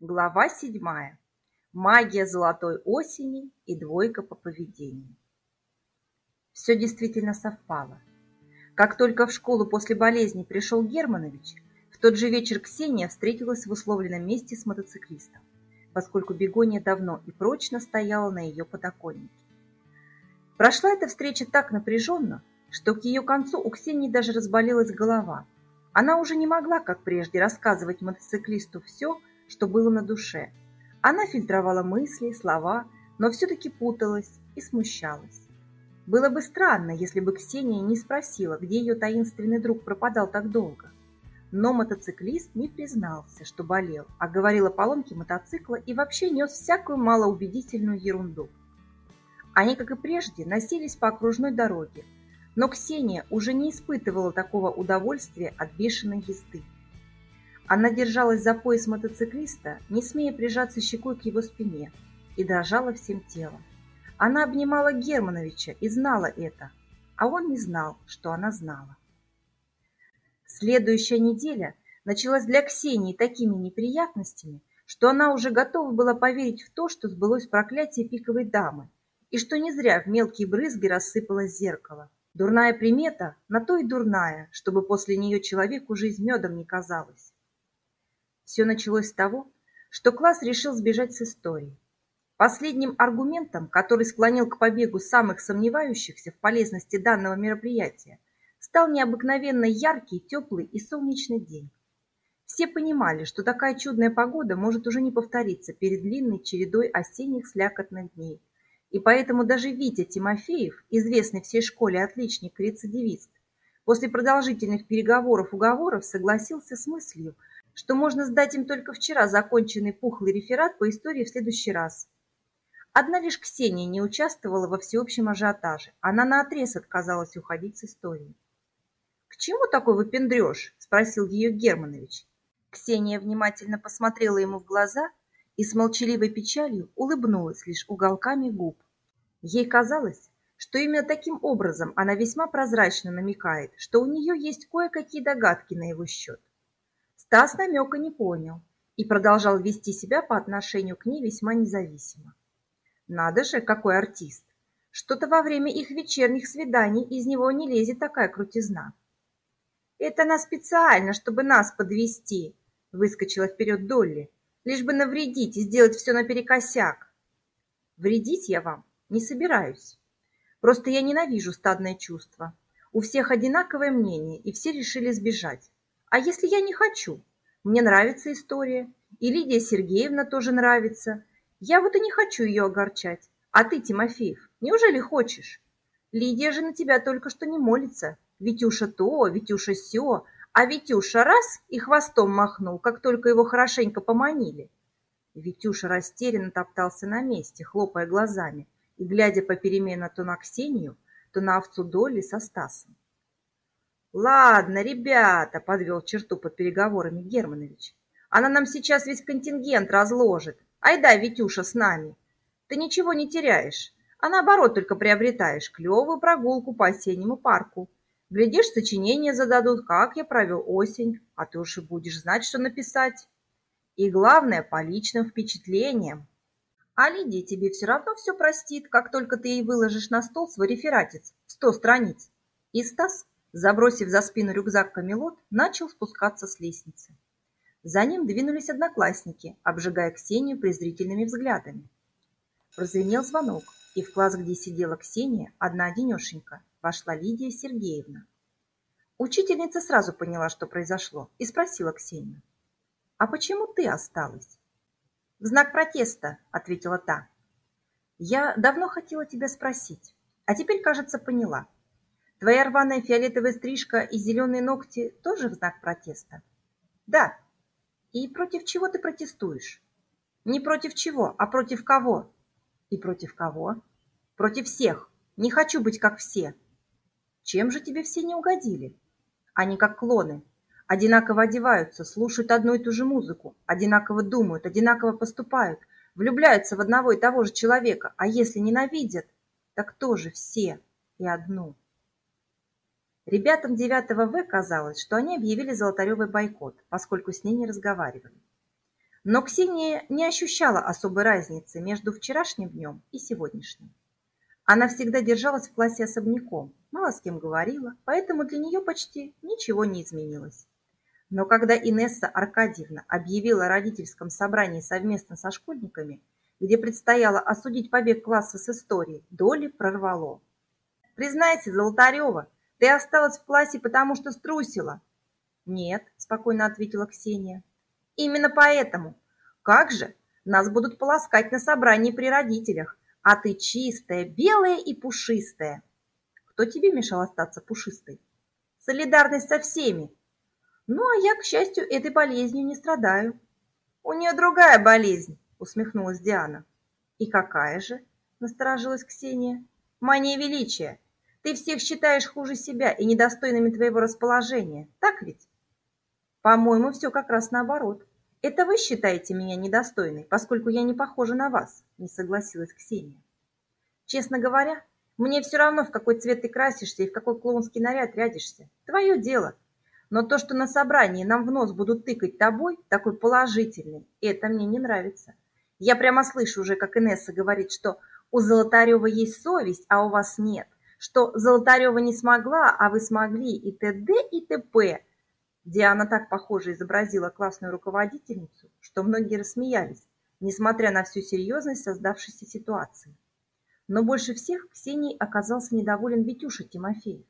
Глава седьмая. Магия золотой осени и двойка по поведению. Все действительно совпало. Как только в школу после болезни пришел Германович, в тот же вечер Ксения встретилась в условленном месте с мотоциклистом, поскольку бегония давно и прочно стояла на ее подоконнике. Прошла эта встреча так напряженно, что к ее концу у Ксении даже разболелась голова. Она уже не могла, как прежде, рассказывать мотоциклисту все, что было на душе. Она фильтровала мысли, слова, но все-таки путалась и смущалась. Было бы странно, если бы Ксения не спросила, где ее таинственный друг пропадал так долго. Но мотоциклист не признался, что болел, а говорил о поломке мотоцикла и вообще нес всякую малоубедительную ерунду. Они, как и прежде, носились по окружной дороге, но Ксения уже не испытывала такого удовольствия от бешеной езды. Она держалась за пояс мотоциклиста, не смея прижаться щекой к его спине, и дрожала всем телом. Она обнимала Германовича и знала это, а он не знал, что она знала. Следующая неделя началась для Ксении такими неприятностями, что она уже готова была поверить в то, что сбылось проклятие пиковой дамы, и что не зря в мелкие брызги рассыпалось зеркало. Дурная примета, на то и дурная, чтобы после нее человеку жизнь медом не казалась. Все началось с того, что класс решил сбежать с истории. Последним аргументом, который склонил к побегу самых сомневающихся в полезности данного мероприятия, стал необыкновенно яркий, теплый и солнечный день. Все понимали, что такая чудная погода может уже не повториться перед длинной чередой осенних слякотных дней. И поэтому даже Витя Тимофеев, известный всей школе отличник-рецидивист, после продолжительных переговоров-уговоров согласился с мыслью, что можно сдать им только вчера законченный пухлый реферат по истории в следующий раз. Одна лишь Ксения не участвовала во всеобщем ажиотаже. Она наотрез отказалась уходить с историей. «К чему такой выпендрешь?» – спросил ее Германович. Ксения внимательно посмотрела ему в глаза и с молчаливой печалью улыбнулась лишь уголками губ. Ей казалось, что именно таким образом она весьма прозрачно намекает, что у нее есть кое-какие догадки на его счет. Стас намека не понял и продолжал вести себя по отношению к ней весьма независимо. Надо же, какой артист! Что-то во время их вечерних свиданий из него не лезет такая крутизна. «Это она специально, чтобы нас подвести, выскочила вперед Долли, лишь бы навредить и сделать все наперекосяк. Вредить я вам не собираюсь. Просто я ненавижу стадное чувство. У всех одинаковое мнение, и все решили сбежать. А если я не хочу? Мне нравится история, и Лидия Сергеевна тоже нравится. Я вот и не хочу ее огорчать. А ты, Тимофеев, неужели хочешь? Лидия же на тебя только что не молится. Витюша то, Витюша сё, а Витюша раз и хвостом махнул, как только его хорошенько поманили. Витюша растерянно топтался на месте, хлопая глазами и глядя попеременно то на Ксению, то на овцу Долли со Стасом. Ладно, ребята, подвел черту под переговорами Германович. Она нам сейчас весь контингент разложит. Айда, Витюша, с нами. Ты ничего не теряешь, а наоборот только приобретаешь клевую прогулку по осеннему парку. Глядишь, сочинения зададут, как я провел осень, а ты уж и будешь знать, что написать. И главное, по личным впечатлениям. А Лидия тебе все равно все простит, как только ты ей выложишь на стол свой рефератец в сто страниц. И Стас Забросив за спину рюкзак Камелот, начал спускаться с лестницы. За ним двинулись одноклассники, обжигая Ксению презрительными взглядами. Прозвенел звонок, и в класс, где сидела Ксения, одна-одинешенька, вошла Лидия Сергеевна. Учительница сразу поняла, что произошло, и спросила Ксению. «А почему ты осталась?» «В знак протеста», — ответила та. «Я давно хотела тебя спросить, а теперь, кажется, поняла. Твоя рваная фиолетовая стрижка и зеленые ногти тоже в знак протеста? Да. И против чего ты протестуешь? Не против чего, а против кого? И против кого? Против всех. Не хочу быть как все. Чем же тебе все не угодили? Они как клоны. Одинаково одеваются, слушают одну и ту же музыку, одинаково думают, одинаково поступают, влюбляются в одного и того же человека, а если ненавидят, так тоже все и одну. Ребятам 9 В казалось, что они объявили Золотаревой бойкот, поскольку с ней не разговаривали. Но Ксения не ощущала особой разницы между вчерашним днем и сегодняшним. Она всегда держалась в классе особняком, мало с кем говорила, поэтому для нее почти ничего не изменилось. Но когда Инесса Аркадьевна объявила о родительском собрании совместно со школьниками, где предстояло осудить побег класса с истории, Доли прорвало. «Признайся, Золотарева, ты осталась в классе, потому что струсила». «Нет», – спокойно ответила Ксения. «Именно поэтому. Как же? Нас будут полоскать на собрании при родителях, а ты чистая, белая и пушистая». «Кто тебе мешал остаться пушистой?» «Солидарность со всеми», ну, а я, к счастью, этой болезнью не страдаю. У нее другая болезнь, усмехнулась Диана. И какая же? Насторожилась Ксения. Мания величия. Ты всех считаешь хуже себя и недостойными твоего расположения, так ведь? По-моему, все как раз наоборот. Это вы считаете меня недостойной, поскольку я не похожа на вас, не согласилась Ксения. Честно говоря, мне все равно, в какой цвет ты красишься и в какой клоунский наряд рядишься. Твое дело. Но то, что на собрании нам в нос будут тыкать тобой, такой положительный, это мне не нравится. Я прямо слышу уже, как Инесса говорит, что у Золотарева есть совесть, а у вас нет. Что Золотарева не смогла, а вы смогли, и т.д. и т.п. Диана так похоже изобразила классную руководительницу, что многие рассмеялись, несмотря на всю серьезность создавшейся ситуации. Но больше всех Ксении оказался недоволен Витюша Тимофеев.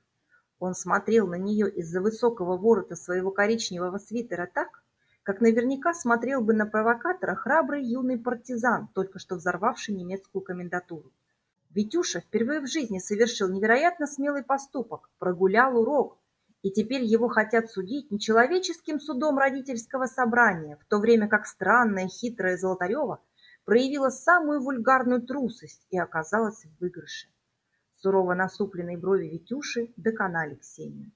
Он смотрел на нее из-за высокого ворота своего коричневого свитера так, как наверняка смотрел бы на провокатора храбрый юный партизан, только что взорвавший немецкую комендатуру. Витюша впервые в жизни совершил невероятно смелый поступок, прогулял урок, и теперь его хотят судить нечеловеческим судом родительского собрания, в то время как странная хитрая Золотарева проявила самую вульгарную трусость и оказалась в выигрыше. Сурово насупленные брови Витюши доконали Ксению.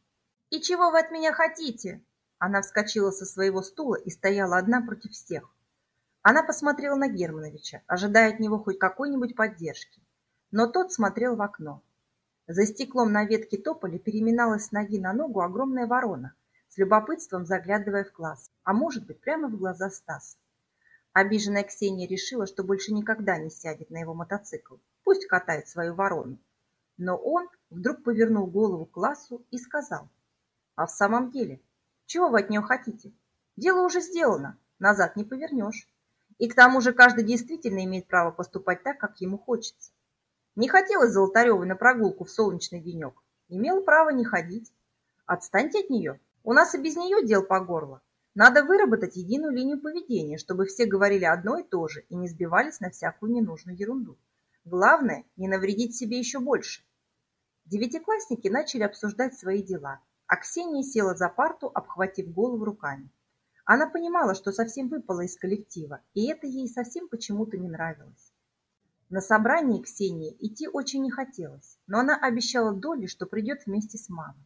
«И чего вы от меня хотите?» Она вскочила со своего стула и стояла одна против всех. Она посмотрела на Германовича, ожидая от него хоть какой-нибудь поддержки. Но тот смотрел в окно. За стеклом на ветке тополя переминалась с ноги на ногу огромная ворона, с любопытством заглядывая в класс, а может быть, прямо в глаза Стаса. Обиженная Ксения решила, что больше никогда не сядет на его мотоцикл. Пусть катает свою ворону. Но он вдруг повернул голову к классу и сказал, «А в самом деле, чего вы от нее хотите? Дело уже сделано, назад не повернешь. И к тому же каждый действительно имеет право поступать так, как ему хочется. Не хотелось Золотаревой на прогулку в солнечный денек. Имел право не ходить. Отстаньте от нее. У нас и без нее дел по горло. Надо выработать единую линию поведения, чтобы все говорили одно и то же и не сбивались на всякую ненужную ерунду. Главное, не навредить себе еще больше. Девятиклассники начали обсуждать свои дела, а Ксения села за парту, обхватив голову руками. Она понимала, что совсем выпала из коллектива, и это ей совсем почему-то не нравилось. На собрание Ксении идти очень не хотелось, но она обещала Доле, что придет вместе с мамой.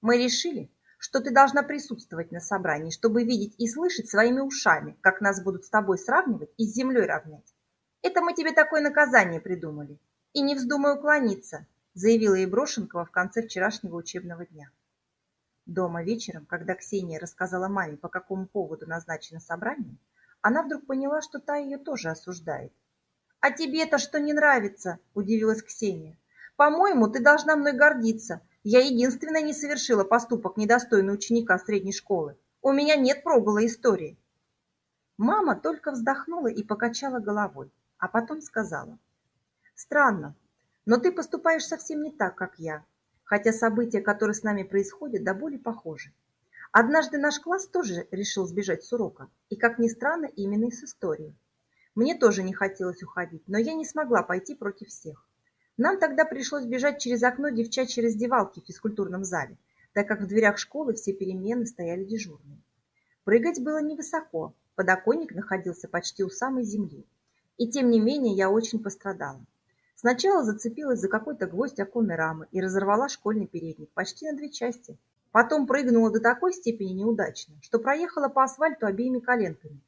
«Мы решили, что ты должна присутствовать на собрании, чтобы видеть и слышать своими ушами, как нас будут с тобой сравнивать и с землей равнять. Это мы тебе такое наказание придумали. И не вздумай уклониться, заявила Еброшенкова в конце вчерашнего учебного дня. Дома вечером, когда Ксения рассказала маме, по какому поводу назначено собрание, она вдруг поняла, что та ее тоже осуждает. «А тебе-то что не нравится?» – удивилась Ксения. «По-моему, ты должна мной гордиться. Я единственная не совершила поступок, недостойный ученика средней школы. У меня нет пробыла истории». Мама только вздохнула и покачала головой а потом сказала. «Странно, но ты поступаешь совсем не так, как я, хотя события, которые с нами происходят, до боли похожи. Однажды наш класс тоже решил сбежать с урока, и, как ни странно, именно из истории. Мне тоже не хотелось уходить, но я не смогла пойти против всех. Нам тогда пришлось бежать через окно девчачьей раздевалки в физкультурном зале, так как в дверях школы все перемены стояли дежурные. Прыгать было невысоко, подоконник находился почти у самой земли. И тем не менее я очень пострадала. Сначала зацепилась за какой-то гвоздь оконной рамы и разорвала школьный передник почти на две части. Потом прыгнула до такой степени неудачно, что проехала по асфальту обеими коленками.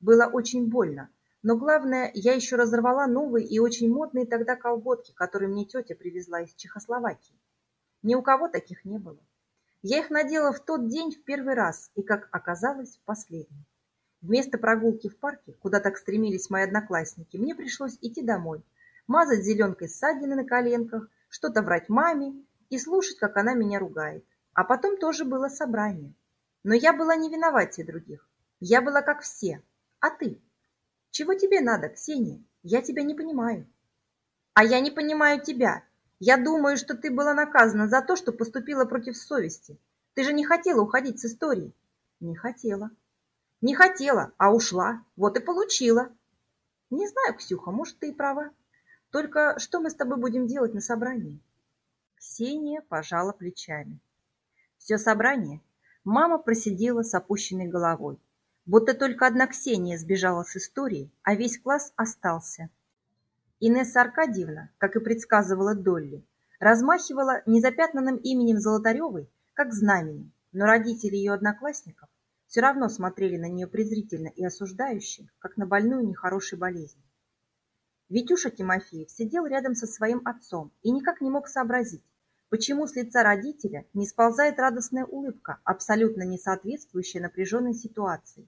Было очень больно, но главное, я еще разорвала новые и очень модные тогда колготки, которые мне тетя привезла из Чехословакии. Ни у кого таких не было. Я их надела в тот день в первый раз и, как оказалось, в последний. Вместо прогулки в парке, куда так стремились мои одноклассники, мне пришлось идти домой, мазать зеленкой ссадины на коленках, что-то врать маме и слушать, как она меня ругает. А потом тоже было собрание. Но я была не виноватее других. Я была как все. А ты? Чего тебе надо, Ксения? Я тебя не понимаю. А я не понимаю тебя. Я думаю, что ты была наказана за то, что поступила против совести. Ты же не хотела уходить с истории. Не хотела. Не хотела, а ушла. Вот и получила. Не знаю, Ксюха, может, ты и права. Только что мы с тобой будем делать на собрании? Ксения пожала плечами. Все собрание мама просидела с опущенной головой, будто только одна Ксения сбежала с истории, а весь класс остался. Инесса Аркадьевна, как и предсказывала Долли, размахивала незапятнанным именем Золотаревой, как знаменем, но родители ее одноклассников все равно смотрели на нее презрительно и осуждающе, как на больную нехорошей болезнью. Витюша Тимофеев сидел рядом со своим отцом и никак не мог сообразить, почему с лица родителя не сползает радостная улыбка, абсолютно не соответствующая напряженной ситуации.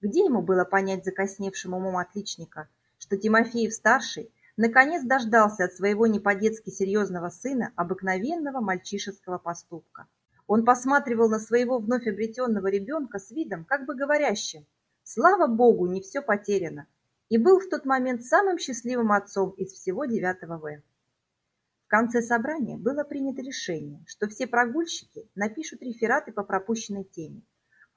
Где ему было понять закосневшим умом отличника, что Тимофеев-старший наконец дождался от своего не по-детски серьезного сына обыкновенного мальчишеского поступка? Он посматривал на своего вновь обретенного ребенка с видом, как бы говорящим «Слава Богу, не все потеряно!» и был в тот момент самым счастливым отцом из всего 9 В. В конце собрания было принято решение, что все прогульщики напишут рефераты по пропущенной теме,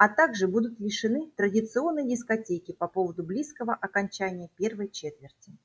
а также будут лишены традиционной дискотеки по поводу близкого окончания первой четверти.